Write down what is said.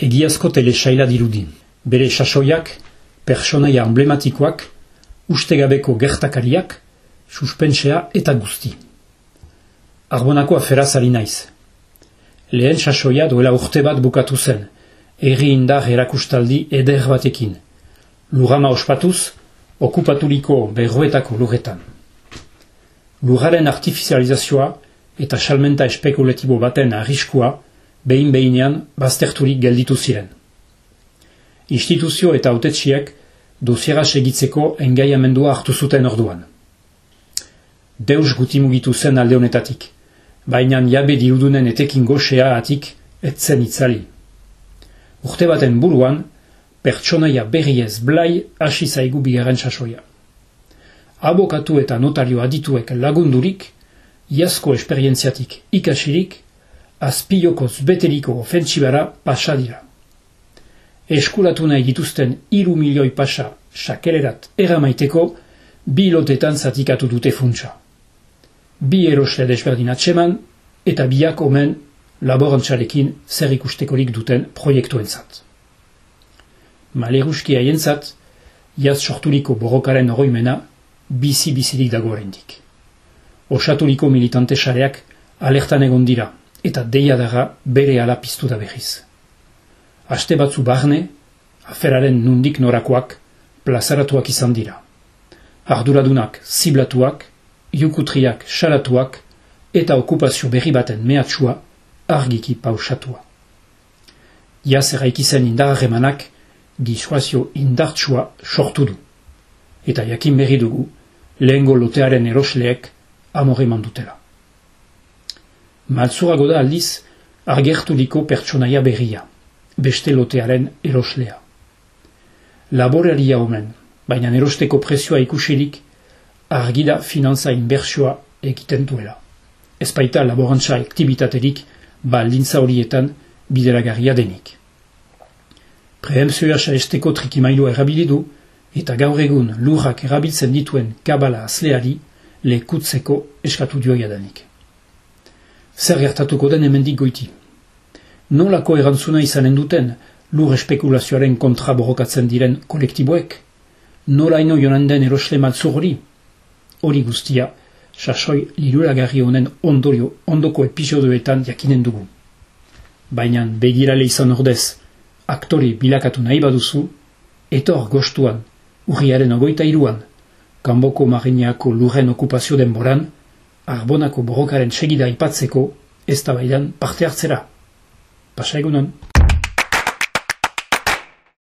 Egiazko telesaila dirudi. Bere sasoiak, personaia emblematikoak, ustegabeko gertakariak, suspensea eta guzti. Arbonako aferaz ari naiz. Lehen sasoia duela urte bat bukatu zen, erri indar erakustaldi eder batekin. Lurama ospatuz, okupatuliko berroetako lurretan. Lurraren artifizializazioa eta salmenta espekulatibo baten arriskua behin behinean bazterturik gelditu ziren. Instituzio eta autetxiek doziera segitzeko engaiamendua hartu zuten orduan. Deus guti mugitu zen alde honetatik, baina jabe dirudunen etekin goxea atik etzen itzali. Urte baten buruan, pertsonaia berriez blai hasi zaigu bigarren sasoia. Abokatu eta notario adituek lagundurik, jasko esperientziatik ikasirik, azpiokoz beteriko ofentsibara pasa dira. Eskulatu nahi dituzten iru milioi pasa sakelerat eramaiteko bi lotetan zatikatu dute funtsa. Bi erosle desberdin atseman eta biak omen laborantzarekin zer ikustekorik duten proiektuentzat. Maleruski haientzat, jaz sorturiko borrokaren oroimena bizi-bizirik dago horrendik. Osatuliko militante sareak alertan egon dira, eta deia daga bere ala piztu da behiz. Aste batzu barne, aferaren nundik norakoak plazaratuak izan dira. Arduradunak ziblatuak, jukutriak salatuak eta okupazio berri baten mehatxua argiki pausatua. Jaz eraikizen indarremanak disuazio indartsua sortu du. Eta jakin berri dugu, lehengo lotearen erosleek amore mandutela. Malzurago da aldiz, argertuliko pertsonaia berria, beste lotearen eroslea. Laboraria omen, baina erosteko prezioa ikusirik, argida finantza inbertsioa egiten duela. Ez baita laborantza aktibitaterik baldintza horietan bideragarria denik. Prehemzioa esteko trikimailua erabilidu, eta gaur egun lurrak erabiltzen dituen kabala azleari lekutzeko eskatu dio jadanik zer gertatuko den hemendik goiti. Nolako erantzuna izanen duten lur espekulazioaren kontra borrokatzen diren kolektiboek? Nola ino jonan den erosle maltzur hori? Hori guztia, sasoi lirulagarri honen ondorio ondoko episodoetan jakinen dugu. Baina begirale izan ordez, aktori bilakatu nahi baduzu, etor gostuan, urriaren ogoita iruan, kanboko marineako lurren okupazio denboran, Arbonako borrokaren segida ipatzeko ez parte hartzera. Pasa egunon.